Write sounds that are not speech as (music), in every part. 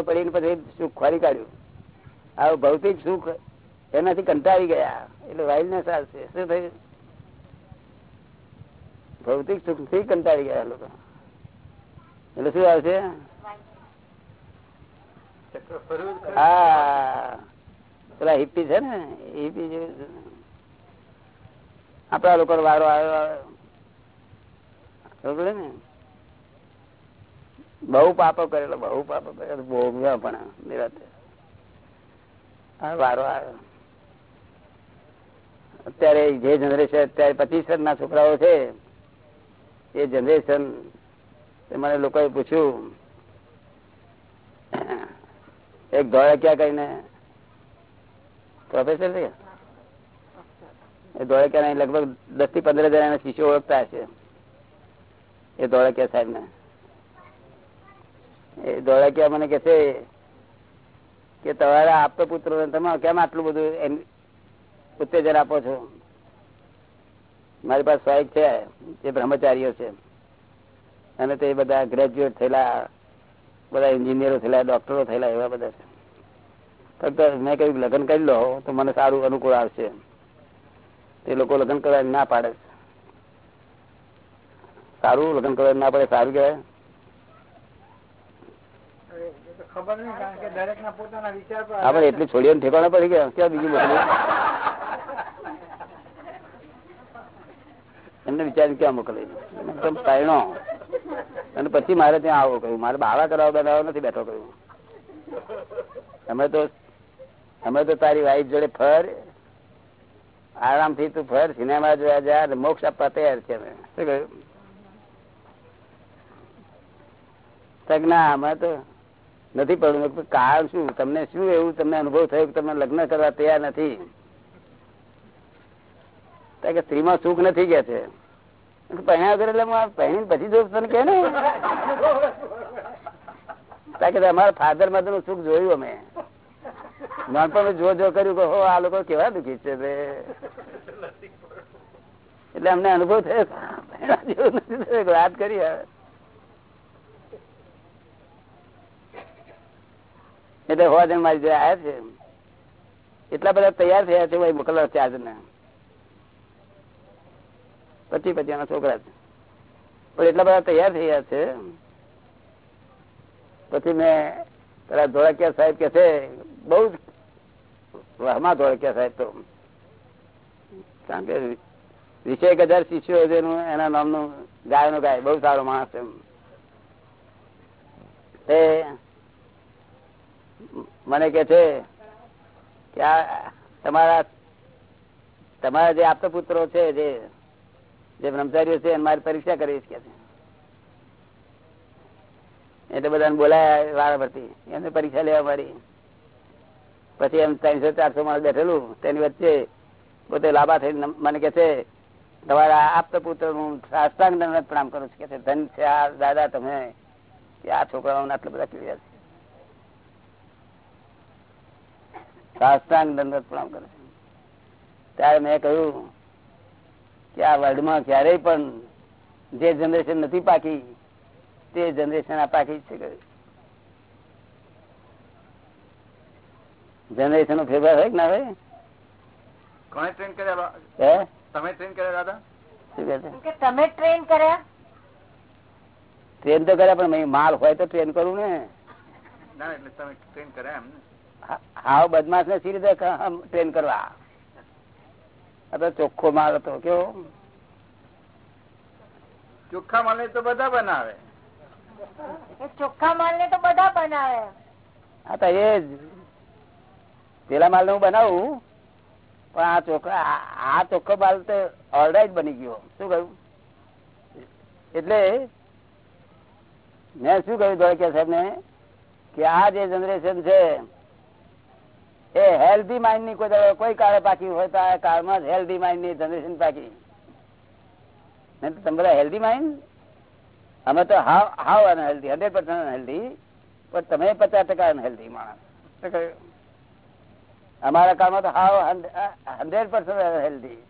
પડીને પછી સુખ ખોરી કાઢ્યું. આવું ભૌતિક સુખ એનાથી કંટાળી ગયા. એટલે વાઇલ્ડનેસ આવશે શું થયું? ભૌતિક સુખથી કંટાળી ગયા લોકો. એટલે શું આવશે? હા. પેલા હિપ્પી છે ને? હિપ્પી આપડા લોકો વારો આવ્યો ને? બહુ પાપો કરેલો બહુ પાપો કરેલો ભોગવ્યા પણ નિરાતે. વારો આવ્યો. અત્યારે જે જનરેશન અત્યારે પચીસ ના છોકરાઓ છે, એ જનરેશન મને લોકોએ પૂછ્યું, એક ધોળકિયા કહીને પ્રોફેસર છે? એ ધોળકિયા લગભગ દસથી પંદર હજાર એના શિષ્યો ઓળખતા હશે. એ ધોળકિયા સાહેબ ને એ ધોળકિયા મને કે છે કે તમારા આપતો પુત્રો તમે કેમ આટલું બધું ઉત્તેજન આપો છો? મારી પાસે સ્વાયક છે જે બ્રહ્મચારીઓ છે. અને તે બધા ગ્રેજ્યુએટ થયેલા, બધા એન્જિનિયરો થયેલા ડોક્ટરો થયેલા એવા બધા છે. ફક્ત મેં કહ્યું, લગ્ન કરી લો, તો મને સારું અનુકૂળ આવશે. તે લોકો લગ્ન કરવા ના પાડે. સારું લગ્ન કરવા ના પડે, સારું કહેવાય. ખબર એટલે છોડીએ ઠેકાણા પડી ગયા. ક્યાં બીજું મોકલ્યું એમને વિચારી ક્યાં મોકલી પહેણો અને પછી મારે ત્યાં આવો કહ્યું. મારે બાવા કરાવવા બનાવવા નથી બેઠો કહ્યું. અમે તો અમે તો તારી વાઈફ જોડે ફર. આરામથી તું ફર સિનેમા જોયા જા મોક્ષ આપવા તૈયાર છે અમે. શું કહ્યું? ના અમે તો નથી પડવું કારણ શું? તમને શું એવું? તમને અનુભવ થયો કે તમે લગ્ન કરવા તૈયાર નથી? કે સ્ત્રીમાં સુખ નથી કે છે? પહેણ્યા વગર એટલે પહેણી પછી જો તને કે ને અમારા ફાધરનું સુખ જોયું અમે. નાનપણ જો જો કર્યું કે હો, આ લોકો કેવા દુઃખી છે એટલે અમને અનુભવ થયો વાત કરી એટલે હોવા જણ મારી જોડે આવ્યા છે. એટલા બધા તૈયાર થયા છે ભાઈ, મોકલવા ચાર્જ ને પચી પચી ના છોકરા છે. પણ એટલા બધા તૈયાર થયા છે. પછી મેં પેલા ધોળકિયા સાહેબ કે છે, બહુ જ વહમાં ધોળકિયા સાહેબ તો. કારણ કે વીસેક હજાર શિષ્યો જેનું એના નામનું ગાયનું ગાય, બહુ સારો માણસ એમ. મને કે છે કે આ તમારા તમારા જે આપતો પુત્રો છે, જે બ્રહ્મચારીઓ છે મારી પરીક્ષા કરીશ કે એટલે બધાને બોલાયા વાળા પરથી. એમને પરીક્ષા લેવા પડી. પછી એમ ત્રણસો ચારસો માણસ બેઠેલું. તેની વચ્ચે પોતે લાભા થઈ મને કે છે, તમારા આપતો પુત્ર હું સાષ્ટાંગ પ્રણામ કરું છું. કે ધન છે આ દાદા તમે આ છોકરાઓને આટલા બધા ક્લિયર છે. સાષ્ટાંગ દંડવત પ્રણામ કરે ત્યારે મેં કહ્યું કે આ વર્લ્ડમાં ક્યારેય પણ જે જનરેશન નથી પાકી તે જનરેશન આ પાકી છે જનરેશન નો ફેરફાર હોય કે ના હોય? કોને ટ્રેન કર્યા તમે ટ્રેન કર્યા દાદા? તમે ટ્રેન કર્યા? ટ્રેન તો કર્યા પણ માલ હોય તો ટ્રેન કરું ને. ના એટલે તમે ટ્રેન કર્યા એમ હાવ બદમાશ ને સી રીતે ટ્રેન કરવા? ચોખ્ખો માલ હતો કેવો? ચોખ્ખા માલ તો બધા બનાવે. ચોખ્ખા માલ ને તો બધા બનાવે. હા તો એ જ. પેલા માલ ને હું બનાવું પણ આ ચોખ્ખા આ ચોખ્ખો માલ તો ઓલરાઈટ બની ગયો. શું કહ્યું? એટલે મેં શું કહ્યું ધોળકિયા સાહેબ ને કે આ જે જનરેશન છે એ હેલ્ધી માઇન્ડની કોઈ કોઈ કાળે પાકી હોય તો આ કાળમાં હેલ્ધી માઇન્ડની જનરેશન પાકી. તમે હેલ્ધી માઇન્ડ અમે તો હાવ હાવ અનહેલ્ધી હંડ્રેડ પર્સન્ટ અનહેલ્ધી પણ તમે પચાસ ટકા અનહેલ્ધી માણસ. અમારા કાળમાં તો હાવ હંડ્રેડ પર્સન્ટ અનહેલ્ધી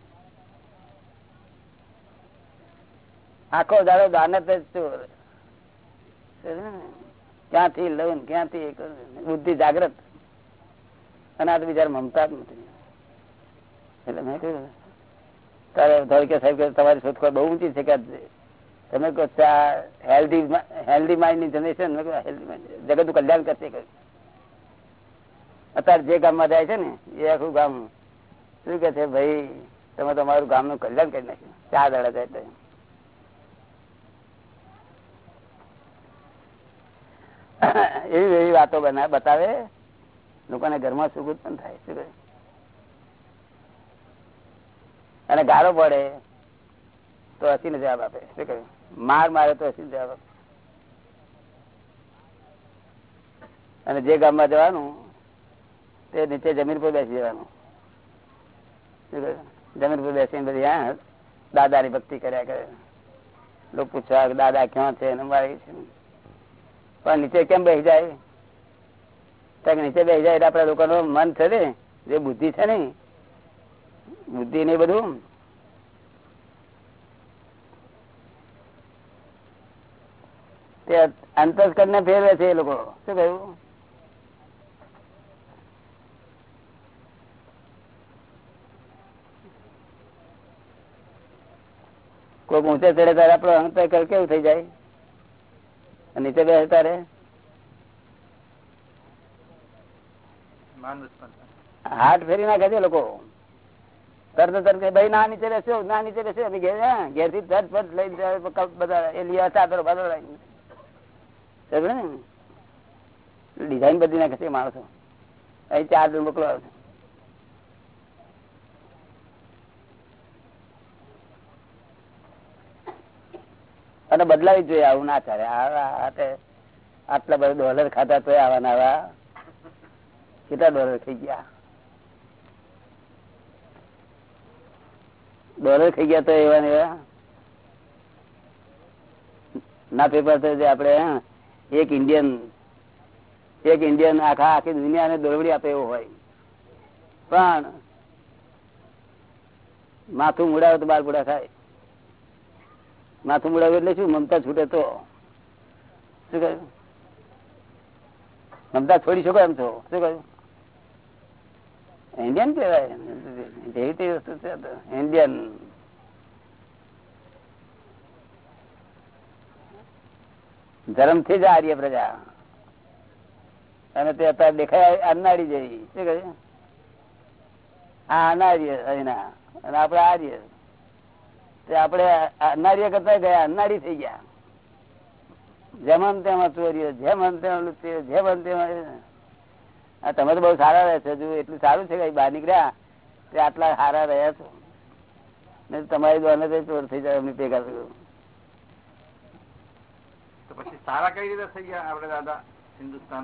આખો દાડો દાનત જ ચોર. ક્યાંથી લઉં ક્યાંથી બુદ્ધિ જાગ્રત અને આ મમતા જ નથી. એટલે મેં કહ્યું, તારે ધોળકે સાહેબ કે તમારી શોધખોળ બહુ ઊંચી છે કે તમે કહો હેલ્ધી હેલ્ધી માઇન્ડની જનરેશન હેલ્ધી માઇન્ડ જગતનું કલ્યાણ કરશે કહ્યું. અત્યારે જે ગામમાં જાય છે ને, એ આખું ગામ શું કે છે, ભાઈ, તમે તમારું ગામનું કલ્યાણ કરી નાખ્યું. ચા દાડા જાય. એવી એવી વાતો બતાવે. લોકોને ઘરમાં સુખ ઉત્પન્ન થાય, શું કહે? અને ગાળો પડે તો હસીને જવાબ આપે, શું કહ્યું માર મારે તો હસીને જવાબ આપે. અને જે ગામમાં જવાનું, તે નીચે જમીન પર બેસી જવાનું? જમીન પર બેસીને બધી હા, દાદાની ભક્તિ કર્યા કરે. લોકો પૂછવા, દાદા, ક્યાં છે? પણ નીચે કેમ બેસી જાય? નીચે બે જાય એટલે આપડા લોકોનું મન છે ને, જે બુદ્ધિ છે ને, બુદ્ધિ ને બધું. તે અંતસ્કર ને ફેરવે છે એ લોકો. શું કહ્યું? કોઈ ઊંચે ચડે ત્યારે આપડે અંતર કેવું થઈ જાય? નીચે બે તારે માન ફેરી નાખે છે લોકો. તરત તરત ભાઈ, ના, નીચે રહેશો ના, નીચે રહેશો અમે ઘેર ઘેરથી તરત ફટ લઈને બધા એ લીયા ચાદર બાદરો ડિઝાઇન બદલી નાખે છે માણસો. અહીં જણ મોકલો આવે છે. અને બદલાવી જોઈએ, આવું ના ચાલે આટલા બધા ડોલર ખાતા તો આવા ના આવા. કેટલા ડોલર થઈ ગયા? ડોલર થઈ ગયા તો એવા ને એવા. ના પેપર તો આપડે એક ઇન્ડિયન એક ઇન્ડિયન આખા, આખી દુનિયાને દોરવડી આપે એવો હોય. પણ માથું મુડાવે તો બાર પૂડા થાય. માથું મુડાવે એટલે શું? મમતા છૂટે તો. શું કહ્યું? મમતા છોડી શકો એમ છો શું કહ્યું? ઇન્ડિયન કહેવાય. જેવી તેવી વસ્તુ છે ઇન્ડિયન ધર્મથી જ આર્ય પ્રજા. અને તે અત્યારે દેખાય અનાળી જેવી. શું કહે આ અનાર્ય અને આપડે આર્ય. તે આપડે અનાર્ય કરતા ગયા અનાળી થઈ ગયા. જેમ તેમાં ચોરીઓ જેમ તેમાં લુચ્યો જેમ તેમાં તમે તો બહુ સારા રહે છો. જો એટલું સારું છે કે બહાર નીકળ્યા તે આટલા સારા રહ્યા છો. ને તમારી દ્વારને તો ચોર થઈ જાય એમની ભેગા થયું તો પછી સારા કઈ રીતે થઈ ગયા આપડે દાદા હિન્દુસ્તાન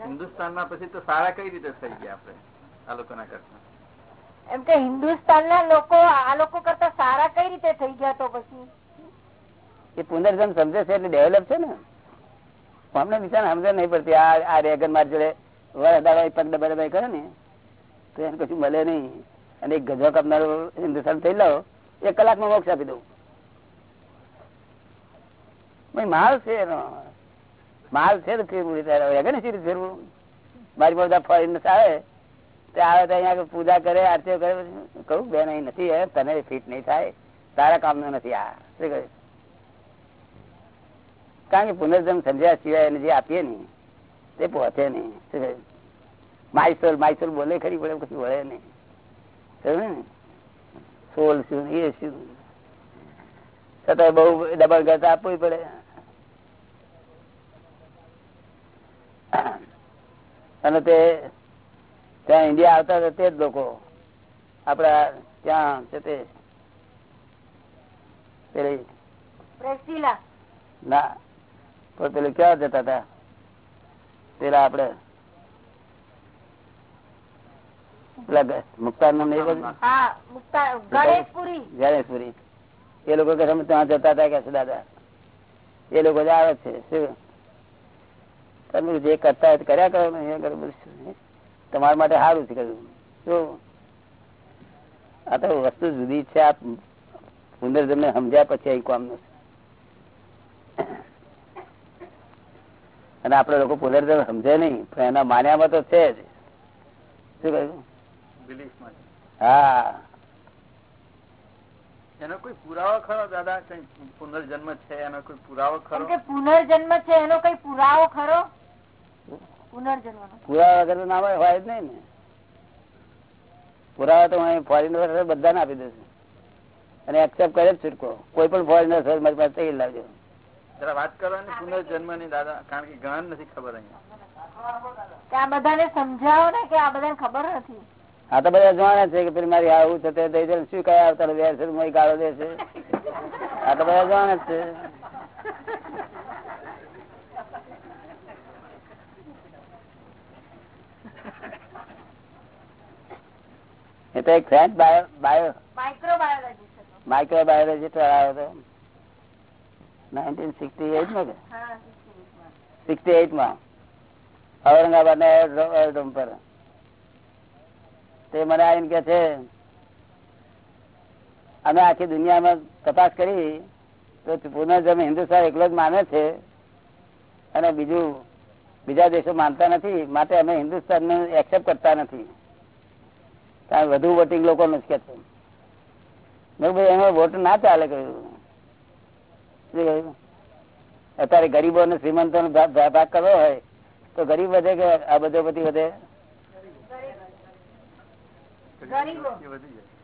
હિન્દુસ્તાનમાં પછી તો સારા કઈ રીતે થઈ ગયા આપડે આ લોકો ના કરતા? એમ કે હિન્દુસ્તાન ના લોકો આ લોકો કરતા સારા કઈ રીતે થઈ ગયા તો પછી? એ પુનર્જન્મ સમજે છે એટલે ડેવલપ છે ને. અમને બિચારા સમજણ નહીં પડતી. આ રેગન માર જોડે વરદાભાઈ પગ કરે ને, તો એને કશું મળે નહીં. અને એક ગજો કાપનારો હિન્દુસ્તાન થઈ લાવો એક કલાકમાં મોક્ષ આપી દઉં. માલ છે એનો. માલ છે તો ફેરવું રેગન સીરી ફેરવું? મારી બધા ફોરેન આવે તે આવે તો અહીંયા પૂજા કરે, આરતીઓ કરે. કહું, બેન, અહીં નથી તને ફિટ નહીં થાય. તારા કામનું નથી આ. શું કહ્યું? કારણ કે પુનર્જન્મ સમજ્યા સિવાય એને જે આપીએ ને તે પહોંચે નહીં. માઇસોલ માયસોલ બોલે ખરી પડે પછી વળે નહીં. ને? સોલ શું એ શું? છતાં બહુ ડબલ કરતા આપવું પડે. અને તે ત્યાં ઇન્ડિયા આવતા હતા તે જ લોકો. આપડા ત્યાં છે તે. ના. પણ પેલું ક્યાં જતા હતા? પેલા આપડે મુક્તાર નામ નહીં બોલ હા મુક્તા ગણેશપુરી. ગણેશપુરી. એ લોકો ત્યાં જતા હતા કે દાદા? એ લોકો જ આવે છે શું? તમે જે કરતા હોય કર્યા કરો ને. તમારા માટે સારું છે કહ્યું શું? આ તો વસ્તુ જુદી છે આ પુનર્જન્મ સમજ્યા પછી અહીં કામનું છે. અને આપડે લોકો પુનર્જન્મ સમજે નહીં પણ એના માન્યામાં તો છે જ. શું કહ્યું? હા. એનો કોઈ પુરાવો ખરો દાદા? કઈ પુનર્જન્મ છે? એનો કોઈ પુરાવો ખરો? કે પુનર્જન્મ છે? એનો કઈ પુરાવો ખરો? પુનર્જન્મ પુરાવા વગર તો ના હોય હોય જ નહીં ને. પુરાવા તો હું ફોરેનર બધાને આપી દેશે. અને એક્સેપ્ટ કરે જ છૂટકો. કોઈ પણ ફોરેનર મારી પાસે લાવજો જરા વાત કરવાની પુનર્જન્મની દાદા કારણ કે ઘણા નથી ખબર અહીંયા. આ બધાને સમજાવો ને કે આ બધાને ખબર નથી. આ તો બધા જાણે છે કે પેલી મારી આવું છે તે દઈ દે શું કયા આવતા વેર છે મોય ગાળો દે છે. આ તો બધા જાણે છે. એ તો એક friend bio bio microbiology. Microbiology આવ્યો હતો. ઔરંગાબાદ ના એરોડ્રોમ પર. તે મને આવીને કે છે અમે આખી દુનિયામાં તપાસ કરી તો પુનર્જન્મ હિન્દુસ્તાન એકલો જ માને છે અને બીજું બીજા દેશો માનતા નથી માટે અમે હિન્દુસ્તાન એક્સેપ્ટ કરતા નથી. કારણ વધુ વોટિંગ લોકોનું જ કે છે. મેં ભાઈ એમાં વોટ ના ચાલે. કહ્યું? અત્યારે ગરીબો અને શ્રીમંતો નો ભાગ કરવો હોય તો ગરીબ વધે કે આ બધો બધી વધે?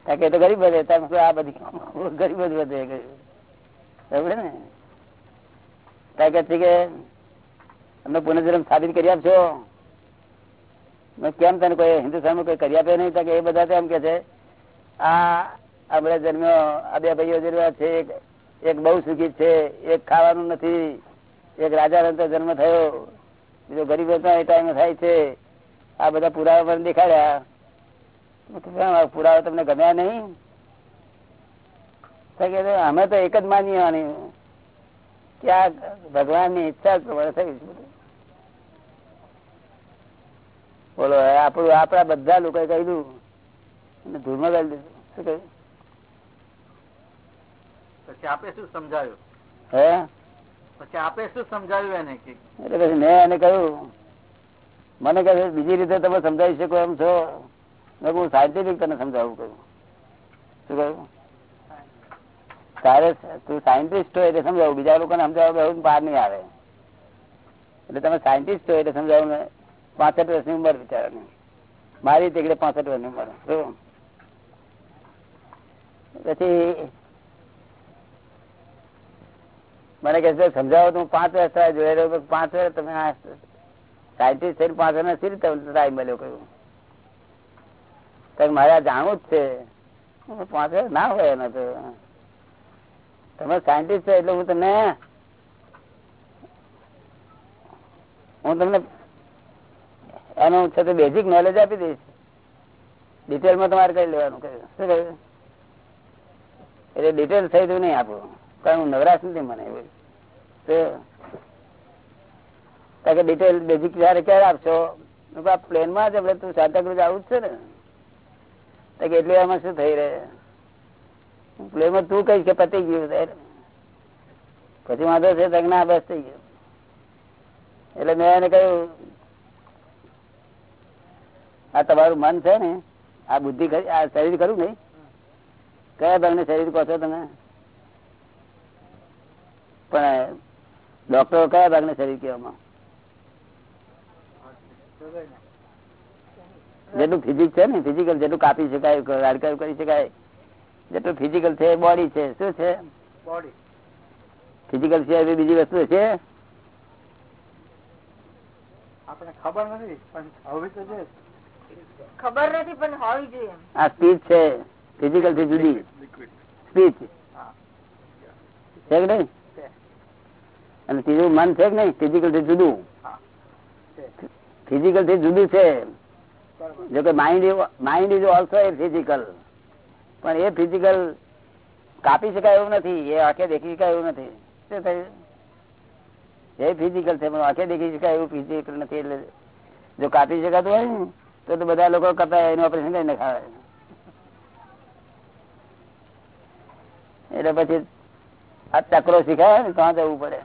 કે તો ગરીબ વધે આ બધી (laughs) ગરીબ જ વધે સમજે ને? ત્યાં કે કે અમને પુનર્જન્મ સાબિત કરી આપશો? કેમ તને કોઈ હિન્દુસ્તાનમાં કોઈ કરી આપે નહીં? કે એ બધા એમ કે છે આ આપણે જન્મ્યો આ બે ભાઈઓ જન્મ્યા છે એક બહુ સુખી છે, એક ખાવાનું નથી, એક રાજા રંતો જન્મ થયો, બીજો ગરીબ એ ટાઈમે થાય છે. આ બધા પુરાવા પણ દેખાડ્યા. પુરાવા તમને ગમ્યા નહીં? અમે તો એક જ માની કે આ ભગવાનની ઈચ્છા જ પ્રમાણે થયું છે. બોલો આપણું, આપણા બધા લોકોએ કહ્યું ધૂળમાં શું કહ્યું? પછી આપે શું સમજાયું? હે? પછી આપે શું સમજાવ્યું એને કે? એટલે પછી મેં એને કહ્યું મને કહે બીજી રીતે તમે સમજાવી શકો એમ છો. મેં કહ્યું સાયન્ટિફિક તને સમજાવું કહ્યું. શું કહ્યું? તારે તું સાયન્ટિસ્ટ હોય એટલે સમજાવું બીજા લોકોને સમજાવવા બહુ બહાર નહીં આવે. એટલે તમે સાયન્ટિસ્ટ હોય એટલે સમજાવું ને પાસઠ વર્ષની ઉંમર બિચારાની. મારી તીકડે પાસઠ વર્ષની ઉંમર. શું? પછી મને કહે છે, સમજાવો તો પાંચ વર્ષ થાય, જોઈ રહ્યો પાંચ વર્ષ તમે આ સાયન્ટિસ્ટ થઈને પાંચ વર્ષ સી રીતે ટાઈમ મળ્યો કહ્યું કારણ મારે આ જાણવું જ છે. પાંચ વર્ષ ના હોય એનો તો. તમે સાયન્ટિસ્ટ છો એટલે હું તમને હું તમને એનું છે તો બેઝિક નોલેજ આપી દઈશ. ડિટેલમાં તમારે કઈ લેવાનું કહ્યું શું કહ્યું? એટલે ડિટેલ થઈ તો નહીં આપું. કારણ હું નવરાશ નથી મને એવું. તો કે ડિટેલ બેઝિક જયારે ક્યારે આપશો આ પ્લેનમાં જ આપણે તું સાંતાક્રુઝ આવું જ છે ને. કે એટલે એમાં શું થઈ રહે? પ્લેનમાં તું કહીશ કે પતી ગયું. પછી વાંધો છે તો કે ના બસ થઈ ગયો. એટલે મેં એને કહ્યું, આ તમારું મન છે ને, આ બુદ્ધિ આ શરીર ખરું નહીં? કયા ભાગને શરીર કહો છો તમે? પણ ડોક્ટરો કયા ભાગને શરીર કહેવામાં? જેટલું ફિઝિક છે ને ફિઝિકલ જેટલું કાપી શકાય હાડકાં કરી શકાય જેટલું ફિઝિકલ છે બોડી છે શું છે? બોડી ફિઝિકલ છે એવી બીજી વસ્તુ છે? આપણે ખબર નથી પણ હવે તો છે. ખબર નથી પણ હોવી જોઈએ આ સ્પીચ છે ફિઝિકલથી જુદી. સ્પીચ છે કે નહીં? અને ત્રીજું મન છે કે નહીં? ફિઝિકલથી જુદું. ફિઝિકલથી જુદું છે. જો કે mind mind is also a physical પણ એ ફિઝિકલ કાપી શકાય એવું નથી. એ આંખે દેખી શકાય એવું નથી. શું થયું? એ ફિઝિકલ છે પણ આંખે દેખી શકાય એવું ફિઝિકલ નથી. એટલે જો કાપી શકાતું હોય ને તો તો બધા લોકો કપાય એનું ઓપરેશન કરીને ખાવે. એટલે પછી આ ચક્રો શીખાય ને ત્યાં જવું પડે.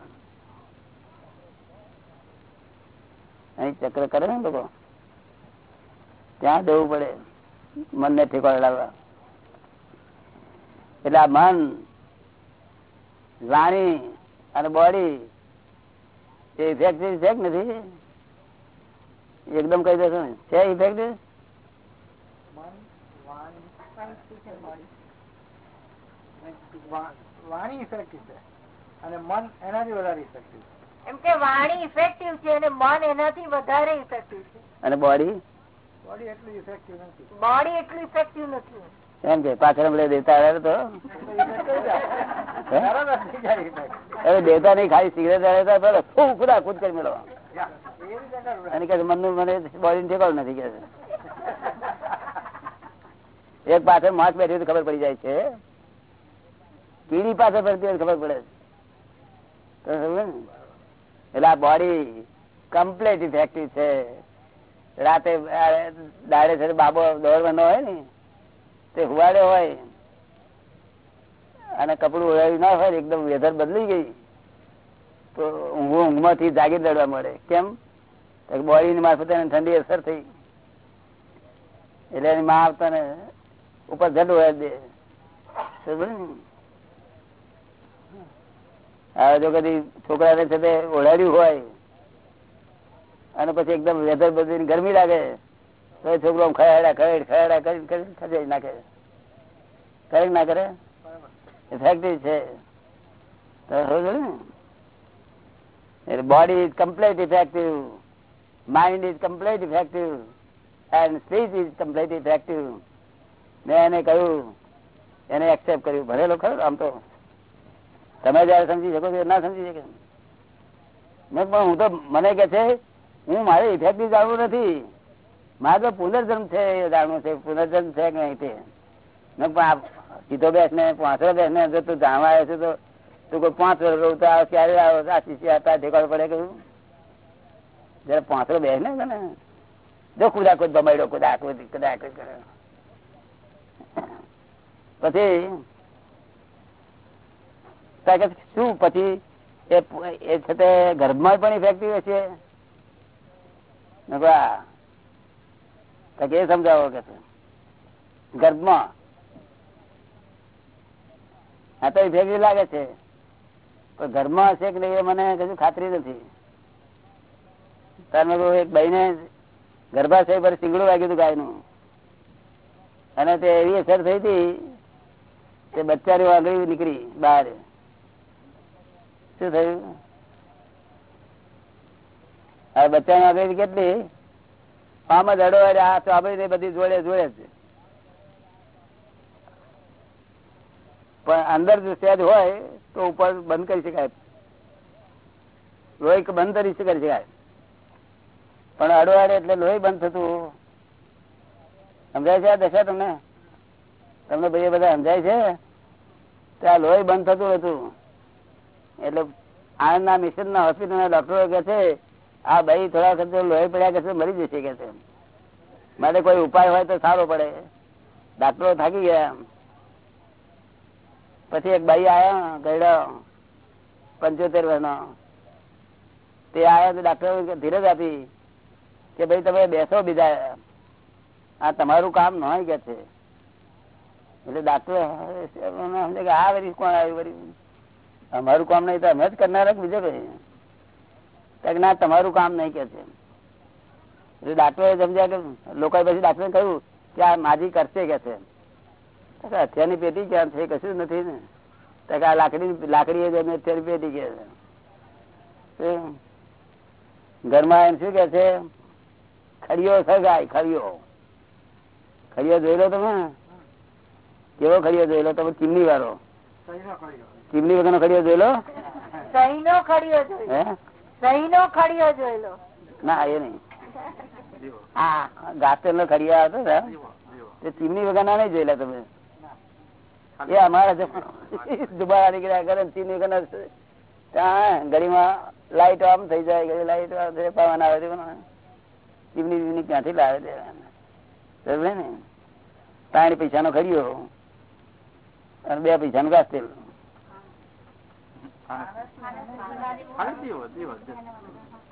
અહીં ચક્ર કરે ને લોકો. ત્યાં જવું પડે. મનને ઠેકાણે લાવવા. એટલે આ મન, વાણી અને બોડી એ ઇફેક્ટિવ છે કે નથી? એકદમ કહી દેશો ને. છે ઇફેક્ટિવ વાણી ઇફેક્ટિવ છે. અને મન એનાથી વધારે ઇફેક્ટિવ એમ કે વાણી ઇફેક્ટિવ છે અને મન એનાથી વધારે ઇફેક્ટિવ છે. અને બોડી બોડી એટલી ઇફેક્ટિવ નથી. બોડી એટલી ઇફેક્ટિવ નથી. એમ કે પાછળ મળે દેવતા આવ્યા તો. અરે દેવતા નહીં ખાલી સિગરેટ પેલો ફૂ ખુદા ખુદ કરી મેળવો. અને કે મનનું મને બોડી ઠેકાણું નથી કે એક પાછળ માસ બેઠી ખબર પડી જાય છે. કીડી પાછળ ફરતી ખબર પડે છે. સમજે ને? એટલે આ બોડી કમ્પ્લીટ ઇફેક્ટિવ છે. રાતે દાડે છે બાબો દોડવાનો હોય ને, તે હુવાડે હોય. અને કપડું ઓળાવ્યું ના હોય એકદમ વેધર બદલી ગઈ. તો ઊંઘ ઊંઘમાંથી જાગી દડવા મળે. કેમ? બોડીની મારફતે ઠંડી અસર થઈ. એટલે એની માં આવતા ને ઉપર જડ હોય દે. ને? જો કદી છોકરાને છે તે ઓઢાડ્યું હોય, અને પછી એકદમ વેધર બધી ગરમી લાગે, તો એ છોકરો ખયાડા ખયડ ખયાડા કરી નાખે કરે. ના કરે? ઇફેક્ટિવ છે. Body is complete effective mind is complete effective and speech is complete effective મેં એને કહ્યું, એને એક્સેપ્ટ કર્યું. ભરેલો ખરો આમ તો? તમે જયારે સમજી શકો ના સમજી શકે. પણ હું તો, મને કે છે, હું મારે ઇફેક્ટિવ જાણવું નથી. મારે તો પુનર્જન્મ છે, એ જાણવું છે, પુનર્જન્મ છે કે નહીં તે. પણ સીધો બેસ ને પાંચસો બેસ ને જો તું જાણવા આવે છે, તો તું કોઈ પાંચ વર્ષ રહું તો આવે, ક્યારે આવો, આ શિષ્ય હતા ઠેકાડો પડે કહ્યું જયારે પાંચસો બેસ ને જો કુદા કુદ બમાડ્યો કુદા કુદ કુદા કુદ પછી શું? પછી એ છે તે ગર્ભમાં પણ ઇફેક્ટિવ છે? એ સમજાવો કે ગર્ભમાં. આ તો ઇફેક્ટિવ લાગે છે. પણ ઘરમાં હશે કે નહીં એ મને કશું ખાતરી નથી. તારે એક ભાઈને ગર્ભાશય પર સિંગડું વાગ્યું હતું ગાયનું. અને તે એવી અસર થઈ હતી તે બચ્ચારી આંગળી નીકળી બહાર. શું થયું? હવે બચ્ચાની આંગળી કેટલી? પામ જ અડો આ ચાબડી ને બધી જોડે જોડે છે. પણ અંદર જો સહેજ હોય તો ઉપર બંધ કરી શકાય. લોહી બંધ કરી કરી શકાય. પણ અડે એટલે લોહી બંધ થતું. સમજાય છે આ દશા તમને? તમને ભાઈ બધા સમજાય છે? ત્યાં લોહી બંધ થતું હતું. એટલે આણંદના મિશન ના હોસ્પિટલ ના ડોક્ટરો કે છે, આ ભાઈ થોડા વખત લોહી પડ્યા કે છે મરી જશે કે છે. માટે કોઈ ઉપાય હોય તો સારો પડે. ડાક્ટરો થાકી ગયા પછી એક ભાઈ આવ્યા ગયડો પંચોતેર વર્ષનો. તે આવ્યા તો ડાક્ટર ધીરજ આપી કે, ભાઈ, તમે બેસો બીજા. આ તમારું કામ ન હોય કે છે. એટલે ડાક્ટર આ વરી કોણ આવ્યું અમારું કામ નહીં તો અમે જ કરનારા બીજો કઈ ના, તમારું કામ નહીં કે છે. એટલે ડાક્ટરે સમજ્યા કે લોકોએ પછી ડાક્ટરે કહ્યું કે આ માજી કરશે કે છે. હથિયારની પેટી ક્યાં છે? કશું નથી ને. તો કે આ લાકડી લાકડી જ એમને હથિયારની પેટી કે છે. ઘરમાં એમ શું કે છે? ખડીયો સગાય ખડીયો ખડીયો જોઈ લો તમે. કેવો ખડીયો જોઈ લો તમે? ચીમની વાળો. સહીનો વગર ચીમની વગરનો ખડીયો જોઈ લો. સહીનો ખડીયો જોઈ સહી નો ખડીયો જોઈ લો. ના એ નહીં. નો ખડિયા ને જીવો. તે ચીમની વગર ના નહીં જોયેલા તમે. એ અમારા દુબારા નીકળ્યા કરે ચીમની વગર ના ત્યાં ઘડીમાં લાઈટ આમ થઈ જાય ગળી લાઈટ પવન આવે છે પણ ચીમની બીમની ક્યાંથી લાવે છે ને? ત્રણ પૈસા નો ખડિયો. અને બે પૈસા નું જીવો, જીવો.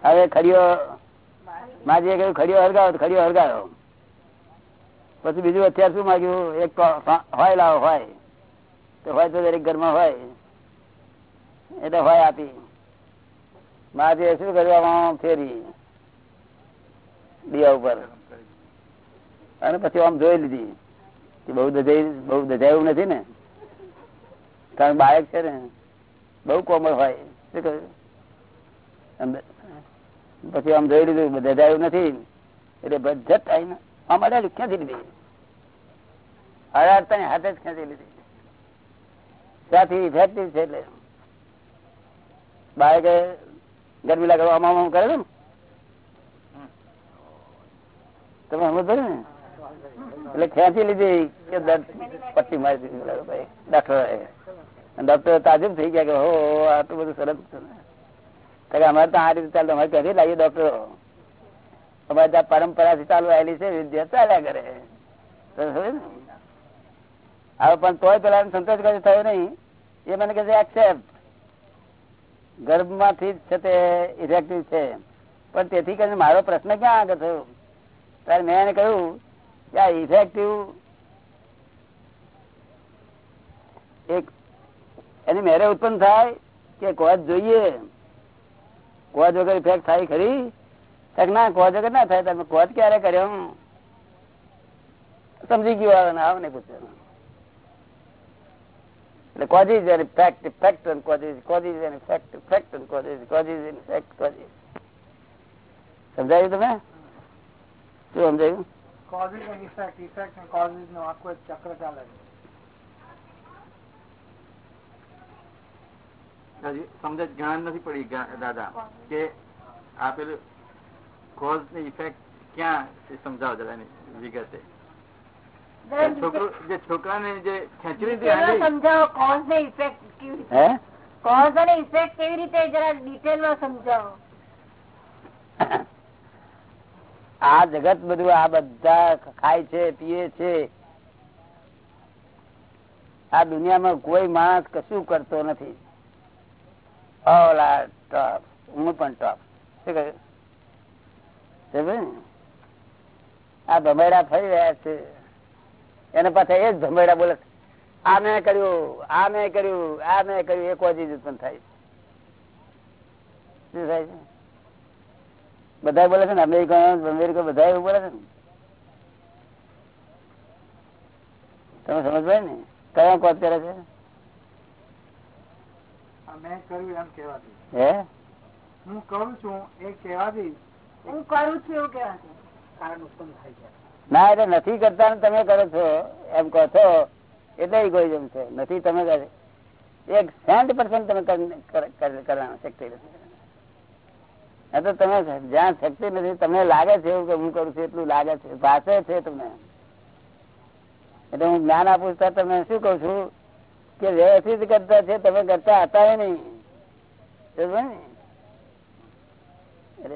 હવે ખડીયો માજીએ કહ્યું ખડીયો હરગાવો તો ખડીઓ હરગાયો પછી બીજું અત્યારે શું માગ્યું? એક હોય લાવો, હોય. તો હોય તો દરેક ઘરમાં હોય. એટલે હોય આપી. માજી શું કર્યું? ફેરી. દિયા ઉપર. અને પછી આમ જોઈ લીધી. કે બહુ દજાઈ, બહુ દજાયું નથી ને. કારણ બાળક છે ને. બહુ કોમળ હોય. શું કહ્યું? પછી આમ જોઈ લીધું દજાયું નથી. એટલે બધા ટાઈમ આમ અડાડી ખેંચી લીધી? અડાડતા હાથે જ ખેંચી લીધી? ત્યાંથી ઇફેક્ટિવ છે એટલે. બાળકે ગરમી લાગે આમ આમ કરે ને? તમે સમજો ને? એટલે ખેંચી લીધી? કે દર્દ પટ્ટી મારી દીધી. ડોક્ટર ડોક્ટર તાજુબ થઈ ગયા કે હો આટલું બધું સરસ અમારે તો આ રીતે ચાલતો અમારે ક્યાંથી લાવીએ ડોક્ટરો. અમારે ત્યાં પરંપરાથી ચાલુ આવેલી છે, વિદ્યા ચાલ્યા કરે. હવે પણ તોય પેલા સંતોષ કઈ થયો નહીં. એ મને કહે છે એક્સેપ્ટ ગર્ભમાંથી જ છે તે ઇફેક્ટિવ છે. પણ તેથી કરીને મારો પ્રશ્ન ક્યાં આગળ થયો? ત્યારે મેં એને કહ્યું કે આ ઇફેક્ટિવ એક એની મેરે ઉત્પન્ન થાય કે કોચ જોઈએ? કોચ વગર ઇફેક્ટ થાય ખરી? ના કોચ વગર ના થાય. તમે કોચ ક્યારે કર્યો? સમજી ગયું આવ ને પૂછ્યું એટલે effect and causes causes and effect causes સમજાયું તમે? શું સમજાયું? ચક્ર ચાલે છે. સમજ જ્ઞાન નથી પડી દાદા કે આપેલું કોઝની ઇફેક્ટ ક્યાં સમજાવો જરા વિગતે. છોકરો જે છોકરાને જે ખેંચી સમજાવો કોઝ ને ઇફેક્ટ કેવી રીતે? કોઝ અને ઇફેક્ટ કેવી રીતે? જરા ડિટેલમાં સમજાવો. આ જગત બધું આ બધા ખાય છે પીએ છે. આ દુનિયામાં કોઈ માણસ કશું કરતો નથી. ઓલ ટોપ હું પણ ટોપ શું કહ્યું આ ભમેડા ફરી રહ્યા છે. એને પાછા એ જ ભમેડા બોલે આ મેં કર્યું, આ મેં કર્યું, આ મેં કર્યું. એક વાજી ઉત્પન્ન થાય શું થાય છે? બધા બોલે છે ને, અમેરિકા અમેરિકા બધા એવું બોલે છે ને? તમે સમજવાય ને? કયા કોચ કરે છે? મેં કર્યું એમ કેવાથી હે? હું કરું છું એ કેવાથી હું કરું છું એવું કેવાથી કારણ ઉત્પન્ન થાય છે. ના એટલે નથી કરતા ને તમે કરો છો. એમ કહો છો. એટલે ઇગોઇઝમ છે. નથી તમે કરે. એક સેન્ટ પર્સન્ટ તમે કર- કર- શક્તિ નથી તો તમે જ્યાં શક્તિ નથી તમને લાગે છે એવું કે હું કરું છું એટલું લાગે છે. ભાષે છે તમને. એટલે હું જ્ઞાન આપું છું ત્યારે તમને શું કઉ છું? કે વ્યવસ્થિત કરતા છે, તમે કરતા હતા નહીં.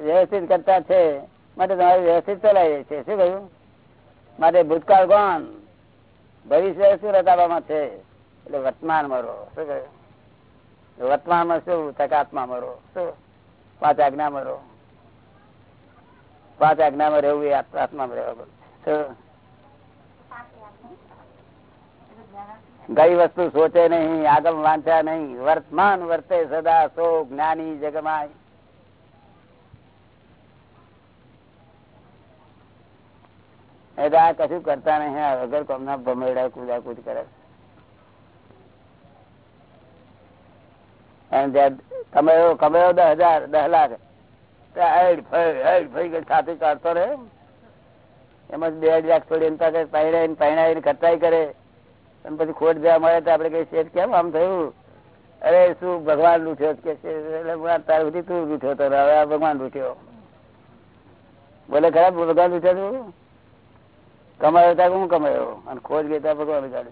વ્યવસ્થિત કરતા છે, માટે તમારે વ્યવસ્થિત ચલાવીએ છે શું કહ્યું? માટે ભૂતકાળ કોણ? ભવિષ્ય શું રતાવામાં છે? એટલે વર્તમાન મરો. શું કહ્યું? વર્તમાનમાં શું? તકાત્મા મરો. શું? પાંચ આજ્ઞા મરો. પાંચ આજ્ઞામાં રહેવું એ આત્મા- આત્મામાં રહેવા બોલ શું? ગઈ વસ્તુ સોચે નહીં, આગમ વાંચ્યા નહીં. વર્તમાન વર્તે સદા, સો જ્ઞાની જગમાય. એટલે આ કશું કરતા નહીં, આ વગર કોમના ભમેડા કુદા કુદ કરે કમાયો કમાયો દસ હજાર, દસ લાખ. સાથે કાઢતો રહે. એમાં બે લાખ છોડી પહેરાઈને ખર્ચાઈ કરે. અને પછી ખોટ જવા મળે તો આપડે કઈ શેઠ, કેમ આમ થયું? અરે, શું ભગવાન લૂઠ્યો કે તાર સુધી તું લૂઠ્યો તો, હવે આ ભગવાન લૂઠ્યો બોલે ખરાબ ભગવાન લૂઠ્યો તું કમાયો ત્યાં હું કમાયો? અને ખોટ ગઈ ત્યાં ભગવાન ઉગાડે.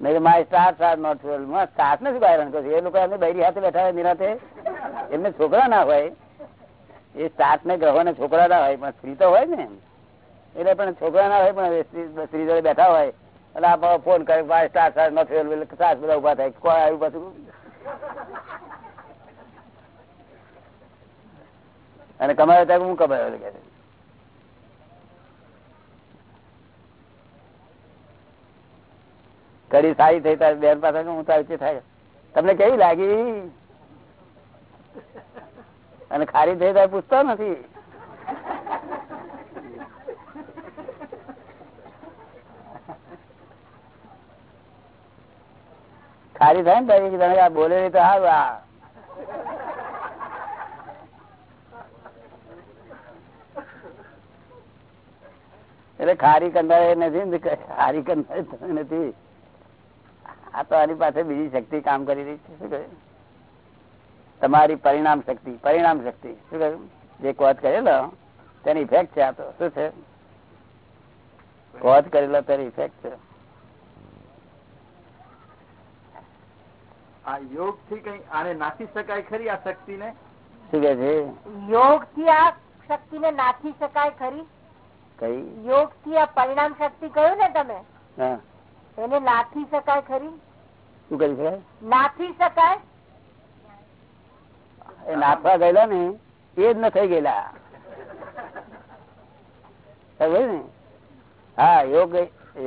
નહીં માય સ્ટાર સ્ટાર નોટ વેલમાં ને શું કારણ કહું એ લોકો એમને બૈરી હાથે બેઠા હોય નિરાતે એમને છોકરા ના હોય. એ સ્ટાફ ને ગ્રહો ને છોકરા ના હોય, પણ સ્ત્રી તો હોય ને. એટલે પણ છોકરા ના હોય પણ સ્ત્રી જોડે બેઠા હોય, એટલે આ ફોન કરે સ્ટાફ આર નોટ વેલ એટલે સાસ બધા ઊભા થાય. કોઈ આવ્યું પાછું? અને કમાયો ત્યાં હું કમાયો કે કડી સારી થઈ તારી બેન પાસે હું તારી થાય? તમને કેવી લાગી? અને ખારી થઈ તારે પૂછતો નથી. ખારી થાય ને તારી તમે આ બોલે તો સારું એટલે ખારી કંડાળે નથી ખારી કંડાળે નથી. આ તો આની પાસે બીજી શક્તિ કામ કરી રહી છે, શું કહ્યું તમારી પરિણામ શક્તિ પરિણામ શક્તિ, શું કહ્યું જે કોચ કરેલો, તેની ઇફેક્ટ છે આ તો. શું છે? કોચ કરેલો, તેની ઇફેક્ટ છે. આ યોગથી કઈ આને નાખી શકાય ખરી આ શક્તિ ને શું કે છે? યોગથી આ શક્તિ ને નાખી શકાય ખરી? કઈ? યોગથી આ પરિણામ શક્તિ કહ્યું ને તમે? એને નાખી શકાય ખરી? શું કહ્યું છે? નાખી શકાય? એ નાખવા ગયેલા ને એ જ ન થઈ ગયેલા. સમજ્યો ને? હા યોગ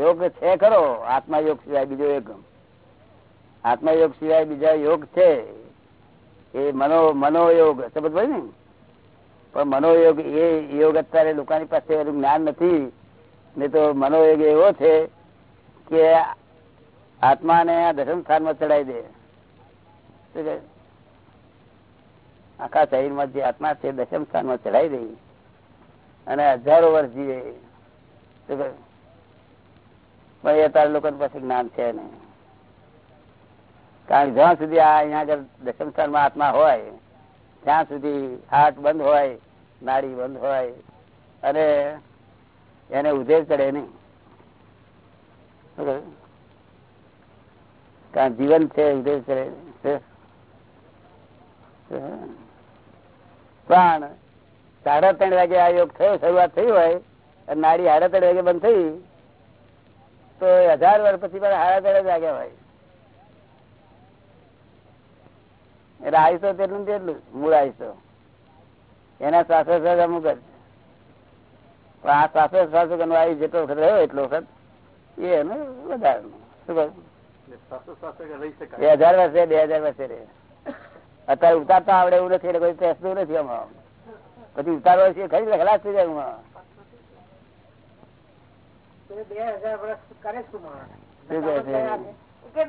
યોગ છે ખરો આત્મા યોગ સિવાય બીજો એક. યોગ સિવાય બીજા યોગ છે. એ મનો, મનોયોગ સમજ ભાઈ ને? પણ મનોયોગ એ યોગ અત્યારે લોકોની પાસે એનું જ્ઞાન નથી. ને તો મનોયોગ એવો છે કે આત્માને આ દસમ સ્થાનમાં ચડાવી દે? આખા શરીરમાં જે આત્મા છે દસમ સ્થાનમાં ચડાવી દઈ અને હજારો વર્ષ જીવે? પણ એ અત્યારે લોકો પાસે જ્ઞાન છે નહીં. કારણ જ્યાં સુધી આ અહીંયા આગળ દસમ સ્થાનમાં આત્મા હોય, ત્યાં સુધી હાથ બંધ હોય, નાડી બંધ હોય, અને એને ઉધેર ચડે નહીં. કારણ જીવન છે ઉધેર ચડે? પણ સાડા ત્રણ વાગે આ યોગ થયો, શરૂઆત થઈ હોય, અને નાડી સાડા ત્રણ વાગે બંધ થઈ, તો હજાર વર્ષ પછી પણ સાડા ત્રણ વાગ્યા હોય. એટલે આવીશો તેટલું તેટલું મૂળ આયુષો એના શ્વાસો શ્વાસ અમુક જ. પણ આ શ્વાસો શ્વાસો આવી જેટલો વખત રહ્યો એટલો વખત એનું વધારે. શું કહું? એટલે શ્વાસોશ્વાસ વગર રહી બે હજાર વર્ષે બે હજાર વર્ષે રે અત્યારે ઉતારતા આવડે એવું નથી એટલે કોઈ પેસતું નથી આમાં. પછી ઉતારવા છે ખરી ખલાસ થઈ જાય એમાં. બે હજાર વર્ષ કરે શું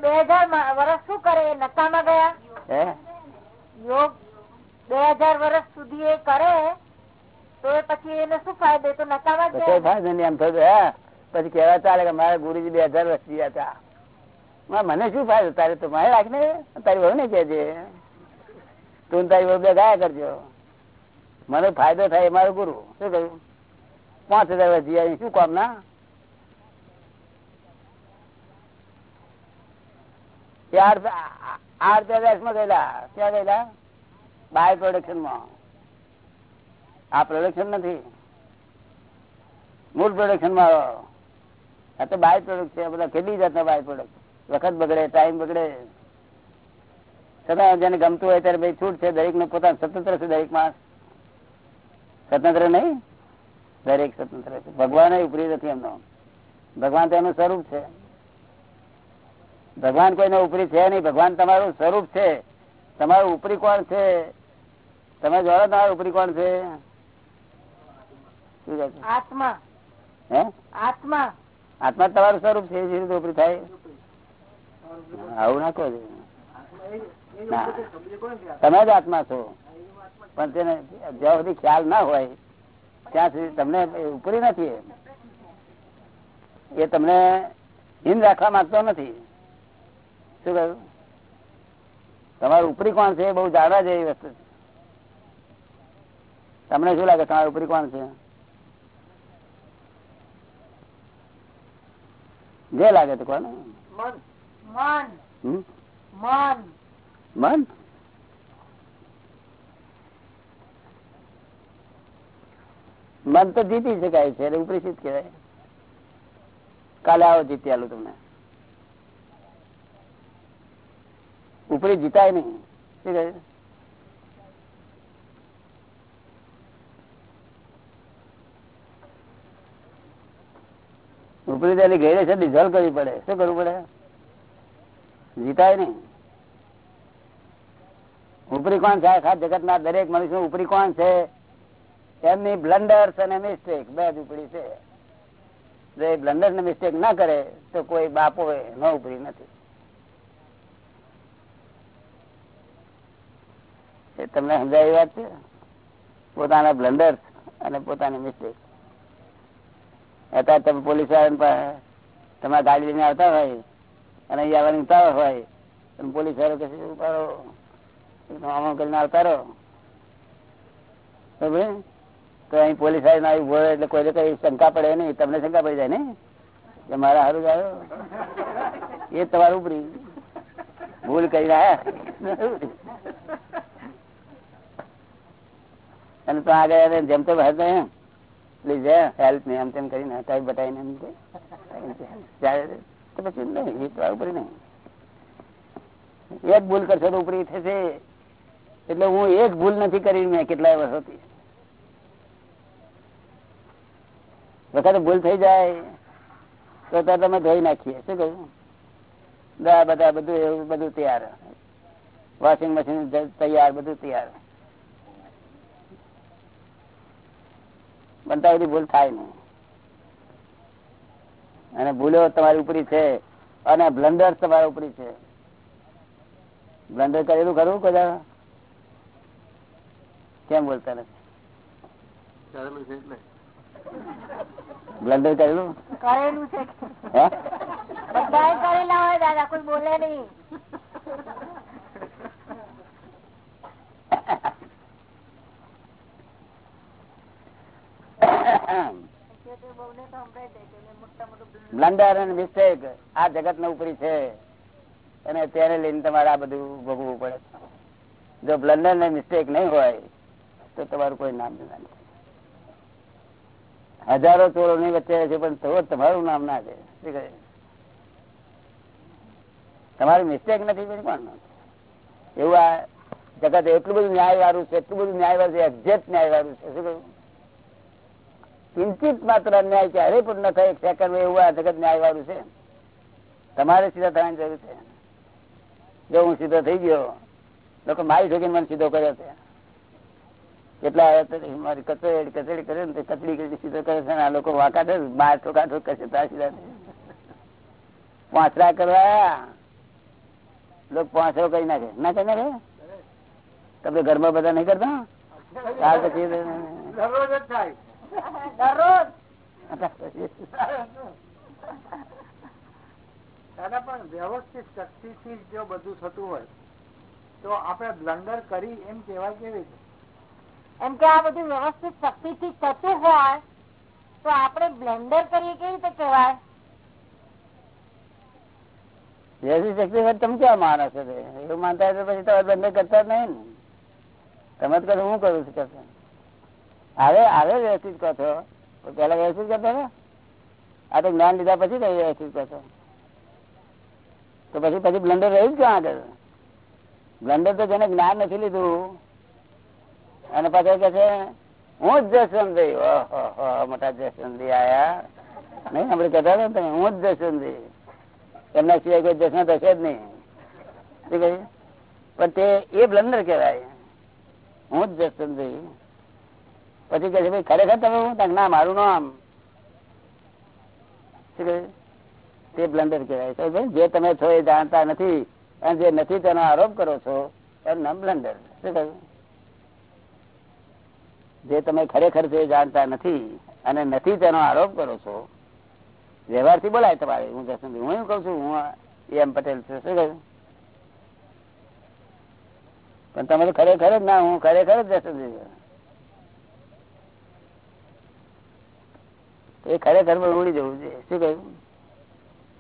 બે હજાર વર્ષ શું કરે? નકામાં ગયા? હે? યોગ બે હજાર વર્ષ સુધી એ કરે તો પછી એને શું ફાયદો? તો નકામા કોઈ ફાયદો નહીં એમ થયું હે? પછી કેવા ચાલે કે મારા ગુરુજી બે હજાર વર્ષ જીવ્યા હતા. મને શું ફાયદો? તારે તો મારે રાખ ને તારી વહુ ને કેજે તું તારી વહુ બે ગયા કરજો. મને ફાયદો થાય એ મારો ગુરુ. શું કહ્યું? પાંચ હજાર વર્ષ જીવ્યા શું કામ ના? એ વખત બગડે, ટાઈમ બગડે. છતાં જેને ગમતું હોય ત્યારે ભાઈ છૂટ છે. દરેક ને પોતાનું સ્વતંત્ર છે, દરેક માણસ. સ્વતંત્ર નહીં. દરેક સ્વતંત્ર છે. ભગવાન ઉપરી નથી એમનો. ભગવાન તો એનું સ્વરૂપ છે. ભગવાન કોઈને ઉપરી છે નહીં. ભગવાન તમારું સ્વરૂપ છે. તમારું ઉપરી કોણ છે? તમે જોડો તમારું ઉપરી કોણ છે? આત્મા. હે? આત્મા. આત્મા તમારું સ્વરૂપ છે. રીતે ઉપરી થાય. આવું ના કહો છો. ના. તમે જ આત્મા છો. પણ તેને જ્યાં સુધી ખ્યાલ ના હોય ત્યાં સુધી તમને ઉપરી નથી. એ. એ તમને હિન રાખવા માંગતો નથી. શું કહ્યું? તમારું ઉપરી કોણ છે? એ બહુ જાણવા જેવી વસ્તુ. છે તમને શું લાગે તમારું ઉપરી કોણ છે? જે લાગે તો કોણ મન. મન. તો જીતી શકાય છે ઉપરી સિદ્ધ કહેવાય. કાલે આવો જીતી આલું તમને. ઉપરી જીતાય નહીં. શું કહે ઘેરે છે, ડિઝોલ્વ કરવી પડે. શું કરવું પડે? જીતાય નહીં. ઉપરી કોણ છે? આખા જગતના દરેક મનુષ્ય ઉપરી કોણ છે? એમની બ્લન્ડર્સ અને મિસ્ટેક બે જ ઉપરી છે. જો એ બ્લન્ડર્સ ને મિસ્ટેક ના કરે, તો કોઈ બાપો ન ઉપરી નથી. તમને સમજાય વાત છે? પોતાના બ્લન્ડર અને પોતાની મિસ્ટેક અત્યારે તમે પોલીસવાળા તમારા ગાડી લઈને આવતા હોય અને અહીં આવવાની ઉતાવળ હોય અને પોલીસ વાળો કશું ઉતારો? આમાં કરીને આવતા રહો. બરાબર? તો અહીં પોલીસવાળા ના ઊભો એટલે કોઈને કઈ શંકા પડે નહીં, તમને શંકા પડી જાય ને? કે મારા હારું ગાયો આવ્યો? એ તમારું ઉપરી. ભૂલ કરી રહ્યા અને તો આગળ એને જેમ તો હશે પ્લીઝ હેલ્પ મી આમ તેમ કરીને કઈ બતાવીને એમ કે ત્યારે તો પછી નહીં એ તો આ ઉપરી નહીં એક ભૂલ કરશો તો ઉપરી થશે એટલે હું એક ભૂલ નથી કરી, મેં કેટલાય વર્ષોથી. વખત ભૂલ થઈ જાય, તો તો તમે ધોઈ નાખીએ, શું કહ્યું દા બધા બધું એવું, બધું તૈયાર. વોશિંગ મશીન તૈયાર, બધું તૈયાર. બનતા બધી ભૂલ થાય નહીં. અને ભૂલો તમારી ઉપરી છે અને બ્લન્ડર તમારા ઉપરી છે. બ્લન્ડર કરેલું ખરું કદા કેમ બોલતા નથી? બ્લન્ડર કરેલું? કરેલું છે. કરેલા હોય દાદા કોઈ બોલે નહીં બહુને તો સંભળાય જાય કે એને મોટા મોટું બ્લન્ડર અને મિસ્ટેક, આ જગત ને ઉપરી છે. અને તેને લઈને તમારે આ બધું ભોગવવું પડે જો બ્લન્ડર ને મિસ્ટેક નહીં હોય, તો તમારું કોઈ નામ નહીં હજારો ચોરો ની વચ્ચે છે, પણ તો તમારું નામ ના છે તમારી મિસ્ટેક નથી પછી કોણ એવું આ જગત એટલું બધું ન્યાય વાળું છે, એટલું બધું ન્યાય વાળું છે એક્ઝેક્ટ ન્યાય વાળું છે. શું કહ્યું? કિંચિત માત્ર અન્યાય ક્યારે પણ ન થાય સેકન્ડ એવું આ જગત ન્યાય વાળું છે. તમારે સીધા થવાની જરૂર છે. જો હું સીધો થઈ ગયો લોકો મારી ઠોકીને મને સીધો કર્યો છે. કેટલા મારી કચેડી કચેડી કરે ને કચડી કચડી સીધો કરે છે આ લોકો વાંકા છે બાર ઠોકા ઠોક કરશે ત્યાં સીધા. પાંચરા કરવા. લોકો પાંચરો કરી નાખે. ના કરી નાખે? તમે ઘરમાં બધા નહીં કરતા? (laughs) ત્યાર પછી દરરોજ દાદા પણ વ્યવસ્થિત શક્તિ થી જો બધું થતું હોય તો આપણે બ્લન્ડર કરી એમ કેવાય કેવી રીતે? એમ કે આ બધું વ્યવસ્થિત શક્તિથી થતું હોય તો આપણે બ્લેન્ડર કરીએ કેવી રીતે કહેવાય? જેસી શક્તિ હોય તમે ક્યાં માનો છો? એવું માનતા હોય તો પછી તમે બંને કરતા જ નહીં ને. તમે જ કહો હું કરું છું કરતા. હવે હવે વ્યવસ્થિત કહો છો. પેલા વ્યવસ્થિત કરતા ને આ તો જ્ઞાન લીધા પછી વ્યવસ્થિત કહો છો તો પછી પછી બ્લન્ડર રહ્યું જ ક્યાં આગળ? બ્લન્ડર તો જેને જ્ઞાન નથી લીધું, અને પાછળ કે છે, હું જ જસવંતી મોટા જસવંતી આયા. નહીં, આપણે કહેતા હતા તમે, હું જ જસવંતી એમના સિવાય કોઈ દર્શન થશે જ નહીં. પણ તે એ બ્લન્ડર કહેવાય. હું જ જસવંતી પછી કહે છે, ભાઈ, ખરેખર તમે હું તક ના, મારું નામ. શું કહ્યું? તે બ્લન્ડર કહેવાય. જે તમે છો એ જાણતા નથી અને જે નથી તેનો આરોપ કરો છો એનું નામ બ્લન્ડર શું કહ્યું જે તમે ખરેખર છે જાણતા નથી અને નથી તેનો આરોપ કરો છો, વ્યવહારથી બોલાય તમારે. હું જસવંત હું એમ કઉ છું, હું એમ પટેલ છું. શું કહ્યું પણ તમે ખરેખર જ ના, હું ખરેખર જ જસવંત એ ખરેખર ઉડી જવું છે. શું કહ્યું?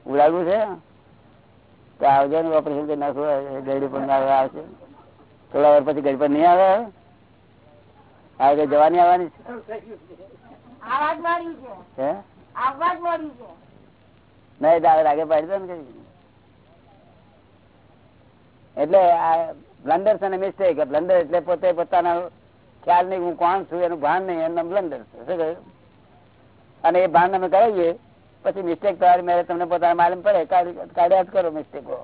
ઉડાડવું છે? તો આવજો ને ઓપરેશન કરી નાખવું ગરડી પણ આવે આવશે. થોડા વાર પછી ગરડી પર નહીં આવે આવે જવાની આવવાની છે. નહીં છે. તો આગળ પાડી દો ને કઈ. એટલે આ બ્લન્ડર્સ અને મિસ્ટેક બ્લન્ડર એટલે પોતે પોતાના ખ્યાલ નહીં હું કોણ છું એનું ભાન નહીં એમના બ્લન્ડર શું કહ્યું? અને એ ભાન અમે કરાવીએ, પછી મિસ્ટેક તમારી મેરે તમને પોતાને માલુમ પડે કાઢ્યા જ કરો મિસ્ટેકો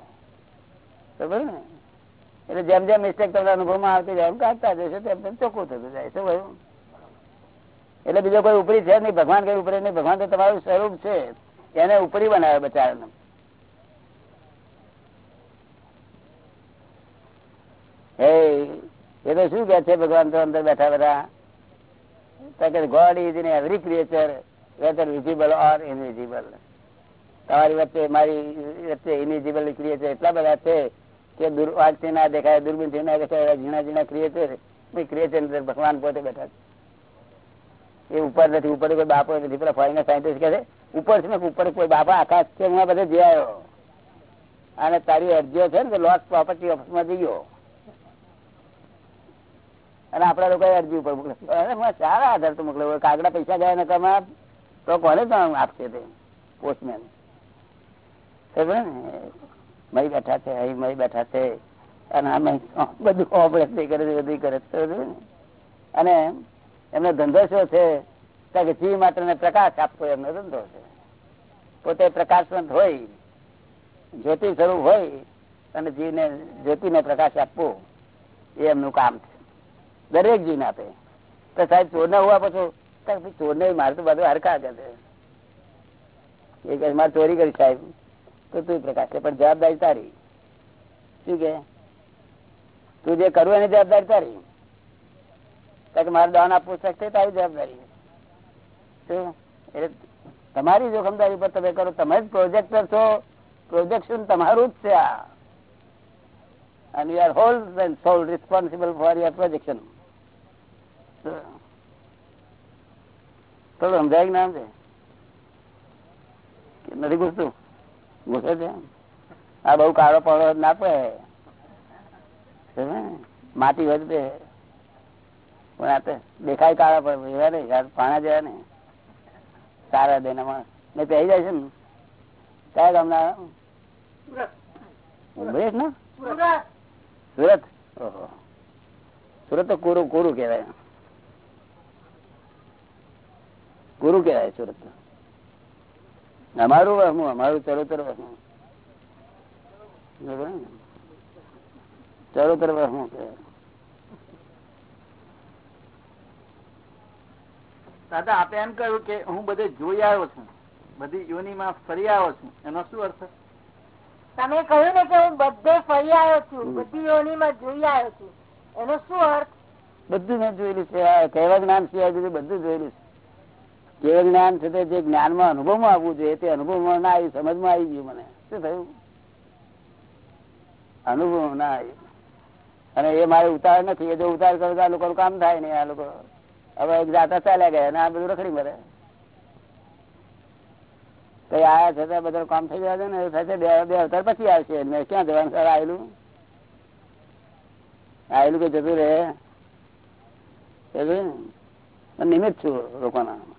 બરોબર ને? એટલે જેમ જેમ મિસ્ટેક તમને અનુભવમાં આવતી જાય, એમ કાઢતા જશો તેમ તેમ ચોખ્ખું થતું જાય શું ભાઈ એટલે બીજો કોઈ ઉપરી છે નહીં, ભગવાન કઈ ઉપરી નહીં, ભગવાન તો તમારું સ્વરૂપ છે. એને ઉપરી બનાવે બચારાને. હે, એ તો શું કે છે ભગવાન તો અંદર બેઠા બધા God is in every creature. Whether visible or invisible તમારી વચ્ચે, મારી વચ્ચે ઇનવિઝિબલ ક્રિએચર એટલા બધા છે કે દૂર વાંચથી ના દેખાય દુર્બીનથી ના દેખાય ઝીણા ઝીણા ક્રિએચર ક્રિએચર ભગવાન પોતે બેઠા છે. એ ઉપર નથી, ઉપર કોઈ બાપો નથી પેલા ફોરેન સાયન્ટિસ્ટ કહે છે, ઉપર છે ને, ઉપર કોઈ બાપા આકાશ છે હું બધે જઈ આવ્યો. અને તારી અરજીઓ છે ને લોસ પ્રોપર્ટી ઓફિસમાં જઈ ગયો. અને આપડા લોકો અરજી ઉપર મોકલે. સારા આધાર તો મોકલે કાગડા પૈસા ગયા નકામા તો કોને આપશે તે? પોસ્ટમેન મય બેઠા છે, અહીં મય બેઠા છે. અને આમે બધું ઓપરેશન કરે છે, બધું કરે છે અને એમનો ધંધો શું છે? કે જીવ માત્ર ને પ્રકાશ આપવો એમનો ધંધો છે. પોતે પ્રકાશવંત હોય, જ્યોતિ સ્વરૂપ હોય, અને જીવને, જ્યોતિને પ્રકાશ આપવો એ એમનું કામ છે. દરેક જીવને આપે. તો સાહેબ ચોર ના હોવા પછી ચોર ને મારે તો બધું હરખા કરે. એ મારે ચોરી કરી સાહેબ, તો તું પ્રકાશ છે, પણ જવાબદારી તારી. શું કે? તું જે કરવું એની જવાબદારી તારી. મારે દાન આપવું શકશે તારી જવાબદારી. એટલે તમારી જોખમદારી પર તમે કરો, તમે જ પ્રોજેક્ટર છો. પ્રોજેક્શન તમારું જ છે આ. And you are whole and for responsible for your. થોડું સમજાય નામ છે નથી ઘૂસતું ઘૂસે છે આ બહુ કાળો પાળો ના પડે. માટી વધે પણ આ દેખાય કાળા પડે એવા નહીં પાણા જેવા ને સારા દેનામાં ને પહેરી જાય છે ને. કયા ગામના સુરત. સુરત? ઓહો. સુરત તો કોરું કોરું કહેવાય? કોરું કહેવાય સુરત અમારું વહમું અમારું ચરોતર વહમું ચરોતર વહમું કહેવાય. દાદા આપે એમ કહ્યું કે હું બધે જોઈ આવ્યો છું. બધી યોનીમાં ફરી આવ્યો છું. એનો શું અર્થ? તમે કહ્યું ને કે હું બધે ફરી આવ્યો છું બધી યોનીમાં જોઈ આવ્યો છું. એનો શું અર્થ? બધું મેં જોયેલું છે. કહેવા જ્ઞાન સિવાય બધું જોયેલું છે. કેવળ જ્ઞાન છે તે જે જ્ઞાનમાં અનુભવમાં આવવું જોઈએ, તે અનુભવમાં ના આવ્યું સમજમાં આવી ગયું મને. શું થયું? અનુભવ ના આવ્યું અને એ મારે ઉતાર નથી. એ જો ઉતાર કરો તો આ લોકોનું કામ થાય નહીં, આ લોકો. હવે એક જાતા ચાલ્યા ગયા અને આ બધું રખડી મરે. કઈ આયા છે તો બધા કામ થઈ જાય છે ને, એવું થાય બે બે અવતાર પછી આવશે. મેં ક્યાં જવાનું? સર, આવેલું? આવેલું કે જતું રહે? નિમિત્ત છું લોકોના.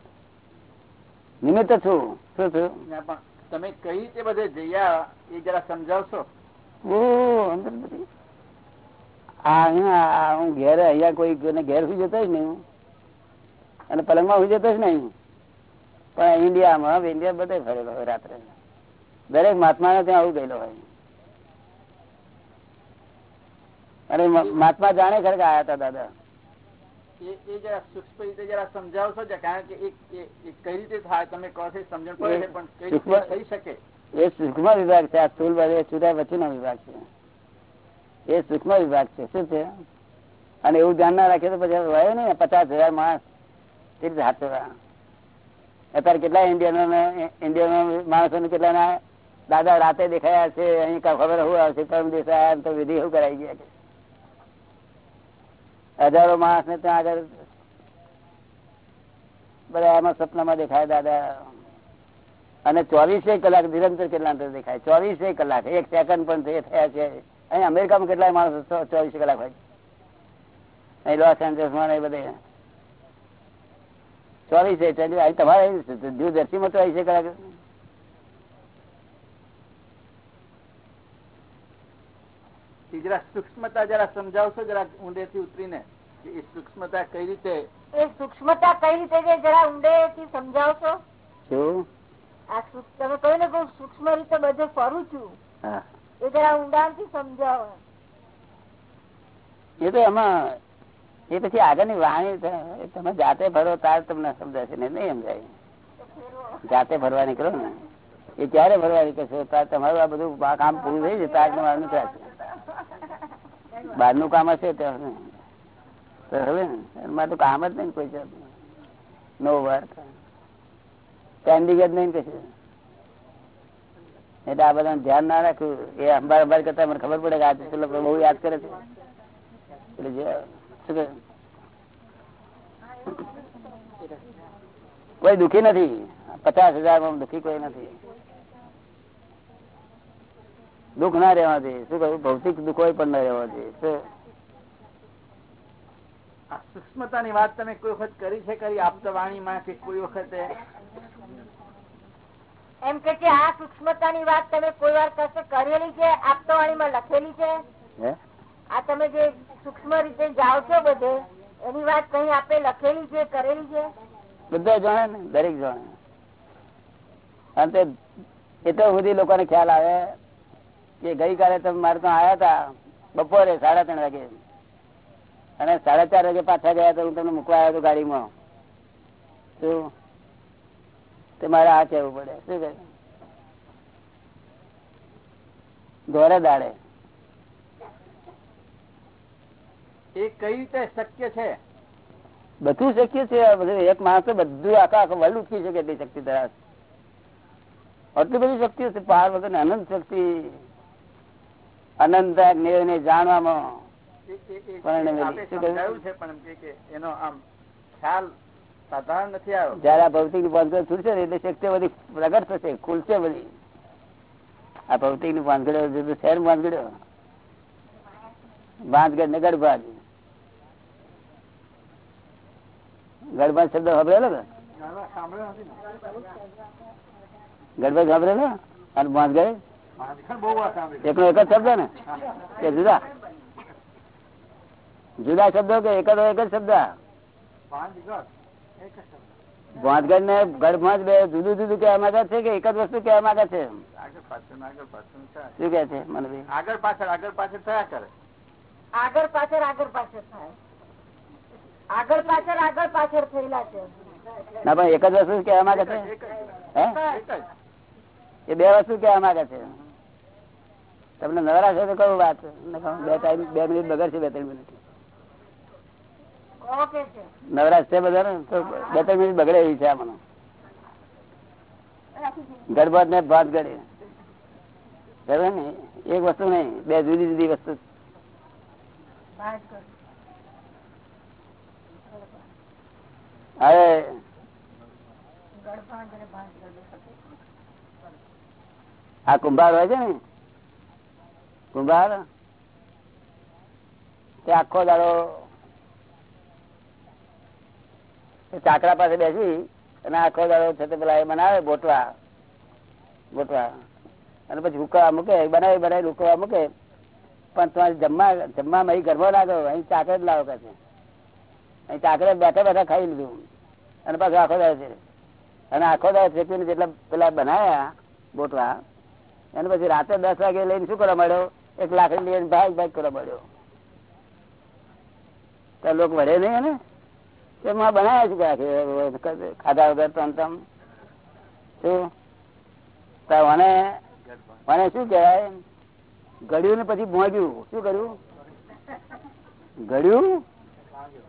નિમિત્ત છું. શું છું તમે કઈ રીતે બધે જઈ એ જરા સમજાવશો? ઓ અંદર બધી આ હું ઘેર અહીંયા કોઈ ઘેર સુઈ જતો જ નહીં. અને પલંગમાં સુઈ જતો જ નહીં પણ ઇન્ડિયામાં ઇન્ડિયા બધે ફરેલો હોય રાત્રે. દરેક મહાત્માને ત્યાં આવું ગયેલો હોય. અને મહાત્મા જાણે ખરે કે આયા હતા દાદા. એ જરા સૂક્ષ્મ રીતે જરા સમજાવશો કારણ કે એ કઈ રીતે થાય તમે કહો છો સમજણ પડે પણ કઈ રીતે થઈ શકે? એ સૂક્ષ્મ વિભાગ છે આ સ્થુલ એ છૂટા પછીનો વિભાગ છે. એ સૂક્ષ્મ વિભાગ છે શું છે? અને એવું ધ્યાન ના રાખે તો પછી વયો ને પચાસ હજાર માણસ તે રીતે હાથ અત્યારે કેટલા ઇન્ડિયનો ઇન્ડિયનો માણસો ને કેટલા દાદા રાતે દેખાયા છે અહીં ખબર શું આવશે પરમ દિવસે આયા તો વિધિ એવું કરાઈ ગયા કે હજારો માણસ ને ત્યાં આગળ બધા એમાં સપનામાં દેખાય દાદા. અને ચોવીસે કલાક નિરંતર કેટલા અંતર દેખાય? ચોવીસે કલાક. એક સેકન્ડ પણ થયા છે. અહીં અમેરિકામાં કેટલાય માણસો ચોવીસે કલાક હોય અહીં લોસ એન્જલસમાં એ બધે. ચોવીસે તમારે દીવ દર્શીમાં ચોવીસે કલાક. એ જરા સૂક્ષ્મતા જરા સમજાવશો જરા ઊંડેથી ઉતરીને એ સૂક્ષ્મતા કઈ રીતે? એ સૂક્ષ્મતા કઈ રીતે છે જરા ઊંડે થી સમજાવશો? શું આ તમે કહ્યું ને કે સૂક્ષ્મ રીતે બધે ફરું છું. એ જરા ઊંડાણ સમજાવો. એ તો એમાં એ પછી આગળની વાણી છે. તમે જાતે ભરો તાર તમને સમજાશે ને નહીં સમજાય. જાતે ભરવા નીકળો ને. એ ક્યારે ભરવા નીકળશો તાર તમારું આ બધું કામ પૂરું થઈ જાય તાર તમારું નીકળાશે. બહારનું કામ હશે તો કામ જ નહીં કોઈ. નો વર્ક જ નહીં કશું. એટલે આ બધા ધ્યાન ના રાખ્યું એ અંબાર અંબાર કરતા મને ખબર પડે કે આ તો પેલો બહુ યાદ કરે છે. એટલે જે, શું કોઈ દુખી નથી. પચાસ હજારમાં દુખી કોઈ નથી. દુઃખ ના રહેવા જોઈએ શું કહ્યું? ભૌતિક દુઃખો પણ ના રહેવા જોઈએ શું? આ સૂક્ષ્મતાની વાત તમે કોઈ વખત કરી છે કરી આપતા વાણીમાં કે કોઈ વખતે? એમ કે છે આ વાત તમે કોઈ વાર કશે કરેલી છે? લખેલી છે? હે? આ તમે જે સૂક્ષ્મ રીતે જાઓ છો બધે એની વાત કઈ આપે લખેલી છે કરેલી છે? બધા જાણે ને દરેક જાણે. અને તે એટલો સુધી લોકોને ખ્યાલ આવે. કે ગઈકાલે તમે મારે તો આવ્યા હતા બપોરે સાડા ત્રણ વાગે. અને સાડા ચાર વાગે પાછા ગયા તો હું તમને મૂકવા આવ્યો હતો ગાડીમાં. શું તે મારે આ કહેવું પડે. શું કહે? દોરે દાડે. એ કઈ રીતે શક્ય છે? બધું શક્ય છે. બધું એક માણસ બધું આખા આખા વર્લ્ડ ઉઠી શકે એટલી શક્તિ ધરાવે. આટલી બધી શક્તિ છે. પાર વગર અનંત શક્તિ. અનંત જ્ઞેયને જાણવામાં જયારે ભૌતિકની ભાનગડ છૂટશે ને એટલે શક્તિ બધી પ્રગટ થશે ખુલશે બધી. આ ભૌતિકનું ભાનગડો જુદું શહેર બાંધગડ્યો ભાંજગઢ ને ગઢભાજ ગઢભાજ શબ્દ કે? ના, ને. ગઢભાજ અને ભાંજગઢ એકનો એક જ શબ્દ ને? કે જુદા. જુદા શબ્દો કે એક જ એક જ શબ્દ. ભાંજગઢ ને ગઢભાજ બે જુદું જુદું કહેવા માંગે છે કે એક જ વસ્તુ કહેવા માંગે છે? આગળ પાછળ આગળ પાછળ થાય. શું કે છે મને આગળ પાછળ આગળ પાછળ થયા કરે. આગળ પાછળ આગળ પાછળ થાય. આગળ પાછળ આગળ પાછળ થયેલા છે. ના પણ એક જ વસ્તુ કહેવા માંગે છે? હે? એ બે વસ્તુ કહેવા માંગે છે. તમને નવરા છે તો કયું વાત? બે ટાઈમ બે મિનિટ બગડશે બે ત્રણ મિનિટ. છે. નવરાશ છે બધા ને તો બે ત્રણ મિનિટ બગડે એવી છે મને ગડબડ ને ભાત ગળે બરાબર ને? એક વસ્તુ નહીં બે જુદી જુદી વસ્તુ. અરે હવે. આ કુંભાર હોય છે ને? કુંભાર તે આખો દાડો ચાકડા પાસે બેસી અને આખો દાડો છે તે પેલા એ બનાવે બોટવા બોટવા અને પછી હુકવા મૂકે બનાવી બનાવી, હુકવા મૂકે. પણ તમારે જમવા જમવા અહીં ગરબો લાગો, અહીં ચાકરે જ લાવો કે છે? અહીં ચાકરે બેઠા બેઠા ખાઈ લીધું. અને પાછું આખો દાડો છે. અને આખો દાડો ફેંકીને જેટલા પેલા બનાવ્યા બોટવા અને પછી રાતે દસ વાગે લઈને શું કરવા મળ્યો એક લાકડી લઈને ભાગ ભાગ કરવા મળ્યો તો લોકો વળે નહીં એને? એમાં બનાવ્યા છે ખાધા વગર તમ તમ? શું? મને શું કહેવાય? ઘડ્યું ને પછી ભોગ્યું શું કર્યું? ઘડ્યું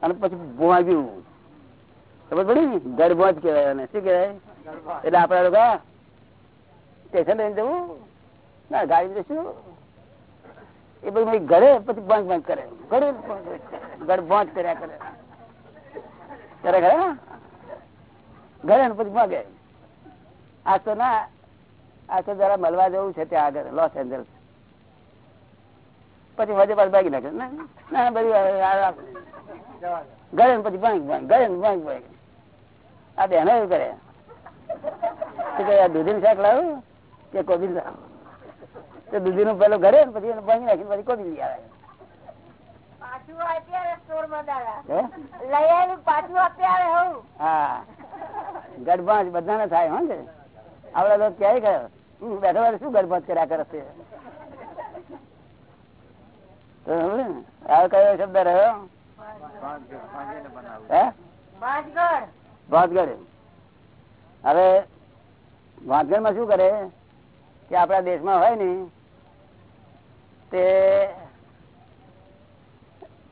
અને પછી ભોગ્યું ખબર પડી ગરબો ગડભોજ કહેવાય એને. શું કહેવાય? એટલે આપડે લોકો સ્ટેશન લઈને જવું? ના, ગાડી જશું એ બધું ઘરે, પછી બંધ બંધ કરે. ઘરે ઘર બંધ કર્યા કરે. કરે ઘરે? ઘરે પછી ભાગે. આ તો ના, આ તો જરા મળવા જવું છે ત્યાં આગળ લોસ એન્જલ્સ પછી વજે પાછ ભાગી નાખે. ના બધું. ઘરે પછી ભાંગ ભાંગ ઘરે ભાંગ ભાંગ આ બેનો એવું કરે. દૂધી શાક લાવું કે કોબી શાક? તો દૂધી નું પેલું ઘરે પછી એને ભાંગી નાખી પછી કોબી લઈ આવે? થાય હો આપડે તો ક્યાંય બેઠા બેઠા શું કર્યા કરે છે? કયો શબ્દ રહ્યો? ભાતગઢ હવે ભાતગઢમાં શું કરે? કે આપણા દેશમાં હોય ને તે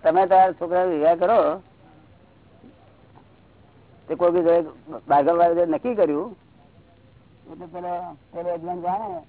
તમે તમારા છોકરા વિવાહ કરો. તે કોઈ બી વાળા નક્કી કર્યું. એટલે પેલો પેલો એડવાન્સ જાણે